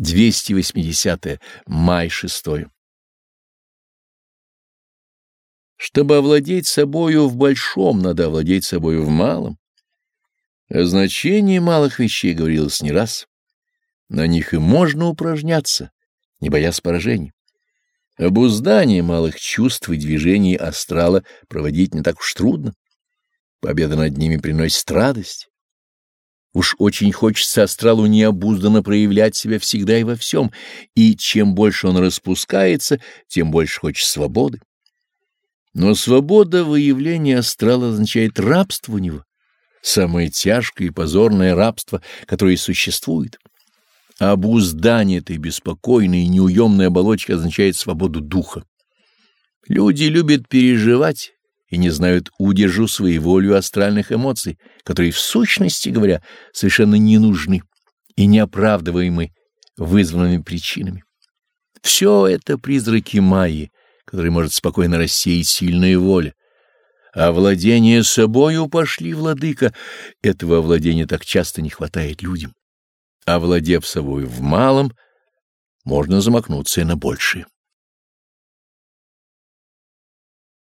280. -е. Май 6. Чтобы овладеть собою в большом, надо овладеть собою в малом. О значении малых вещей говорилось не раз. На них и можно упражняться, не боясь поражений. Обуздание малых чувств и движений астрала проводить не так уж трудно. Победа над ними приносит радость. Уж очень хочется астралу необузданно проявлять себя всегда и во всем, и чем больше он распускается, тем больше хочет свободы. Но свобода выявления астрала означает рабство у него, самое тяжкое и позорное рабство, которое существует. Обуздание этой беспокойной и неуемной оболочки означает свободу духа. Люди любят переживать, и не знают удержу своей волю астральных эмоций, которые, в сущности говоря, совершенно не нужны и неоправдываемы вызванными причинами. Все это призраки Майи, которые может спокойно рассеять сильная воля. А владение собою пошли, владыка, этого владения так часто не хватает людям. Овладев собой в малом, можно замахнуться и на большее.